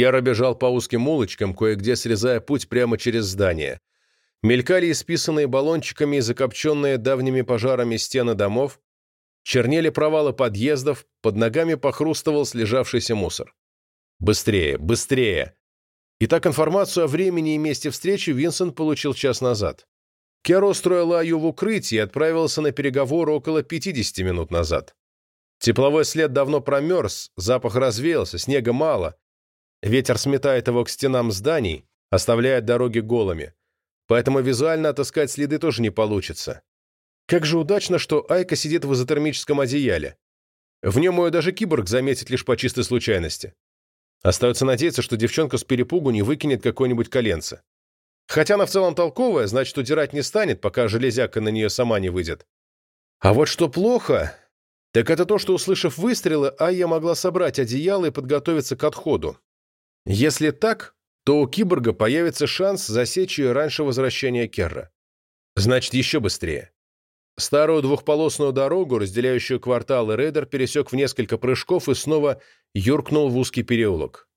Кера бежал по узким улочкам, кое-где срезая путь прямо через здание. Мелькали исписанные баллончиками и закопченные давними пожарами стены домов, чернели провалы подъездов, под ногами похрустывал слежавшийся мусор. Быстрее, быстрее! Итак, информацию о времени и месте встречи Винсент получил час назад. Керо устроил Аю в укрытии и отправился на переговоры около 50 минут назад. Тепловой след давно промерз, запах развеялся, снега мало. Ветер сметает его к стенам зданий, оставляет дороги голыми. Поэтому визуально отыскать следы тоже не получится. Как же удачно, что Айка сидит в изотермическом одеяле. В нем ее даже киборг заметит лишь по чистой случайности. Остается надеяться, что девчонка с перепугу не выкинет какое-нибудь коленце. Хотя она в целом толковая, значит, удирать не станет, пока железяка на нее сама не выйдет. А вот что плохо, так это то, что, услышав выстрелы, Айя могла собрать одеяло и подготовиться к отходу. Если так, то у киборга появится шанс засечь ее раньше возвращения Керра. Значит, еще быстрее. Старую двухполосную дорогу, разделяющую кварталы, рейдер пересек в несколько прыжков и снова юркнул в узкий переулок.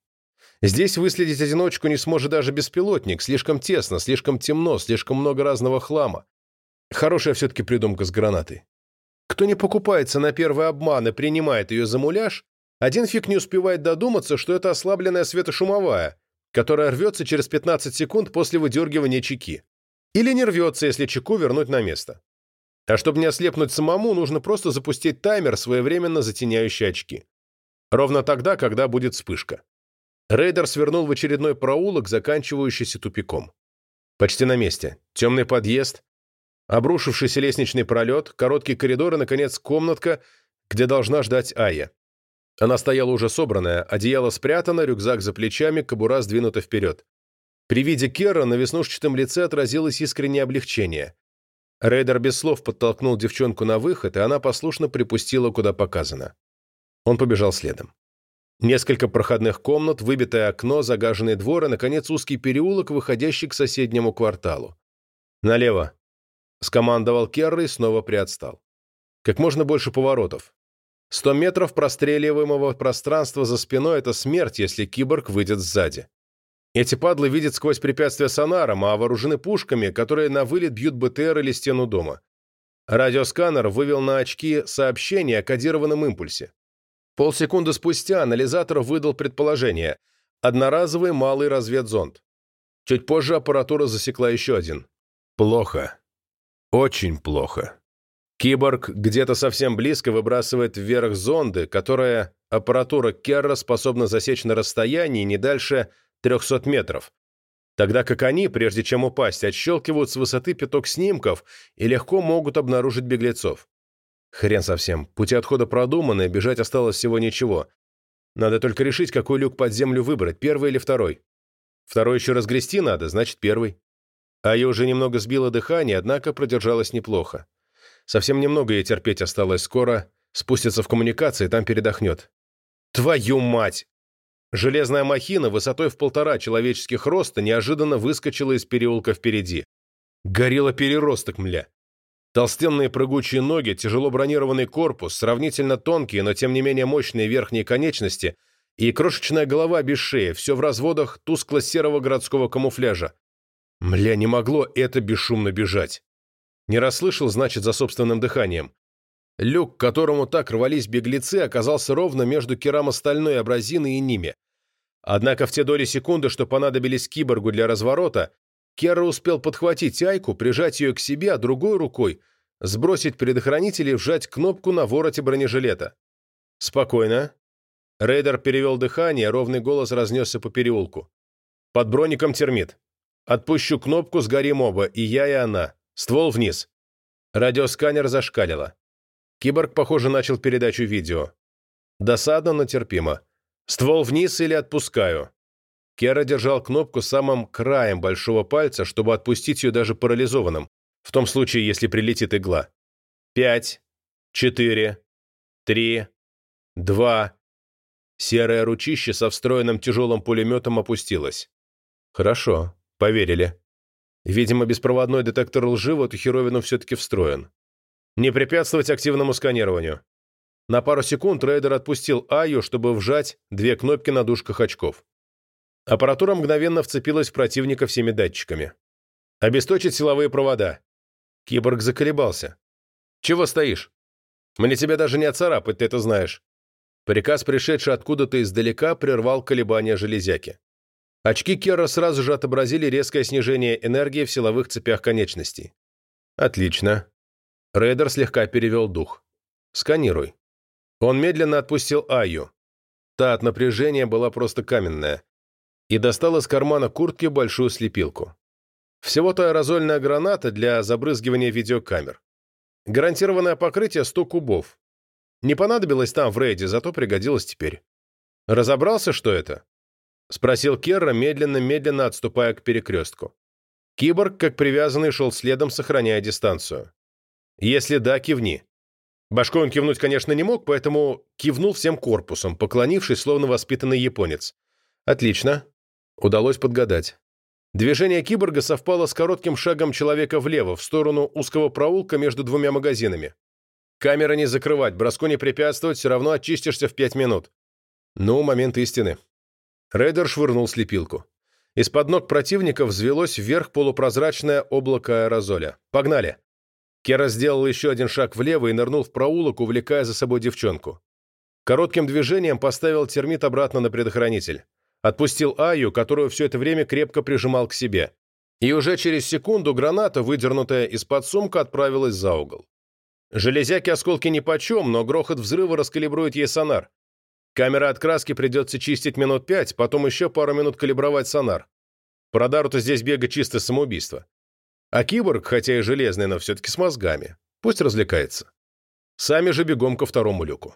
Здесь выследить одиночку не сможет даже беспилотник. Слишком тесно, слишком темно, слишком много разного хлама. Хорошая все-таки придумка с гранатой. Кто не покупается на первый обман и принимает ее за муляж, один фиг не успевает додуматься, что это ослабленная светошумовая, которая рвется через 15 секунд после выдергивания чеки. Или не рвется, если чеку вернуть на место. А чтобы не ослепнуть самому, нужно просто запустить таймер, своевременно затеняющий очки. Ровно тогда, когда будет вспышка. Рейдер свернул в очередной проулок, заканчивающийся тупиком. Почти на месте. Темный подъезд, обрушившийся лестничный пролет, короткий коридор и, наконец, комнатка, где должна ждать Ая. Она стояла уже собранная, одеяло спрятано, рюкзак за плечами, кобура сдвинута вперед. При виде Керра на веснушчатом лице отразилось искреннее облегчение. Рейдер без слов подтолкнул девчонку на выход, и она послушно припустила, куда показано. Он побежал следом. Несколько проходных комнат, выбитое окно, загаженный двор и, наконец, узкий переулок, выходящий к соседнему кварталу. «Налево!» — скомандовал Керр и снова приотстал. «Как можно больше поворотов. Сто метров простреливаемого пространства за спиной — это смерть, если киборг выйдет сзади. Эти падлы видят сквозь препятствия сонаром, а вооружены пушками, которые на вылет бьют БТР или стену дома. Радиосканер вывел на очки сообщение о кодированном импульсе. Полсекунды спустя анализатор выдал предположение – одноразовый малый разведзонд. Чуть позже аппаратура засекла еще один. Плохо. Очень плохо. Киборг где-то совсем близко выбрасывает вверх зонды, которые аппаратура Керра способна засечь на расстоянии не дальше 300 метров, тогда как они, прежде чем упасть, отщелкивают с высоты пяток снимков и легко могут обнаружить беглецов. Хрен совсем. Пути отхода продуманы, бежать осталось всего ничего. Надо только решить, какой люк под землю выбрать, первый или второй. Второй еще разгрести надо, значит, первый. А я уже немного сбила дыхание, однако продержалась неплохо. Совсем немного ей терпеть осталось, скоро спустится в коммуникации, там передохнет. Твою мать! Железная махина высотой в полтора человеческих роста неожиданно выскочила из переулка впереди. Горело переросток, мля. Толстенные прыгучие ноги, тяжело бронированный корпус, сравнительно тонкие, но тем не менее мощные верхние конечности и крошечная голова без шеи, все в разводах тускло-серого городского камуфляжа. Мля, не могло это бесшумно бежать. Не расслышал, значит, за собственным дыханием. Люк, к которому так рвались беглецы, оказался ровно между керамостальной абразиной и ними. Однако в те доли секунды, что понадобились киборгу для разворота, Керра успел подхватить Айку, прижать ее к себе, а другой рукой сбросить предохранитель и вжать кнопку на вороте бронежилета. «Спокойно». Рейдер перевел дыхание, ровный голос разнесся по переулку. «Под броником термит. Отпущу кнопку, сгорим оба, и я, и она. Ствол вниз». Радиосканер зашкалило. Киборг, похоже, начал передачу видео. Досадно, но терпимо. «Ствол вниз или отпускаю?» Кера держал кнопку самым краем большого пальца, чтобы отпустить ее даже парализованным, в том случае, если прилетит игла. Пять, четыре, три, два. Серое ручище со встроенным тяжелым пулеметом опустилось. Хорошо, поверили. Видимо, беспроводной детектор лжи в эту херовину все-таки встроен. Не препятствовать активному сканированию. На пару секунд рейдер отпустил Аю, чтобы вжать две кнопки на дужках очков. Аппаратура мгновенно вцепилась в противника всеми датчиками. «Обесточить силовые провода». Киборг заколебался. «Чего стоишь? Мне тебя даже не отцарапать, ты это знаешь». Приказ, пришедший откуда-то издалека, прервал колебания железяки. Очки Керра сразу же отобразили резкое снижение энергии в силовых цепях конечностей. «Отлично». Рейдер слегка перевел дух. «Сканируй». Он медленно отпустил Айю. Та от напряжения была просто каменная. И достал из кармана куртки большую слепилку. Всего-то аэрозольная граната для забрызгивания видеокамер. Гарантированное покрытие 100 кубов. Не понадобилось там в рейде, зато пригодилось теперь. «Разобрался, что это?» — спросил Керра, медленно-медленно отступая к перекрестку. Киборг, как привязанный, шел следом, сохраняя дистанцию. «Если да, кивни». Башкой он кивнуть, конечно, не мог, поэтому кивнул всем корпусом, поклонившись, словно воспитанный японец. «Отлично». Удалось подгадать. Движение киборга совпало с коротким шагом человека влево, в сторону узкого проулка между двумя магазинами. Камера не закрывать, броску не препятствовать, все равно очистишься в пять минут. Ну, момент истины. Рейдер швырнул слепилку. Из-под ног противника взвелось вверх полупрозрачное облако аэрозоля. «Погнали!» Кера сделал еще один шаг влево и нырнул в проулок, увлекая за собой девчонку. Коротким движением поставил термит обратно на предохранитель. Отпустил Аю, которую все это время крепко прижимал к себе. И уже через секунду граната, выдернутая из-под сумка, отправилась за угол. Железяки осколки нипочем, но грохот взрыва раскалибрует ей сонар. Камера от краски придется чистить минут пять, потом еще пару минут калибровать сонар. По радару-то здесь бега чисто самоубийство. А киборг, хотя и железный, но все-таки с мозгами. Пусть развлекается. Сами же бегом ко второму люку.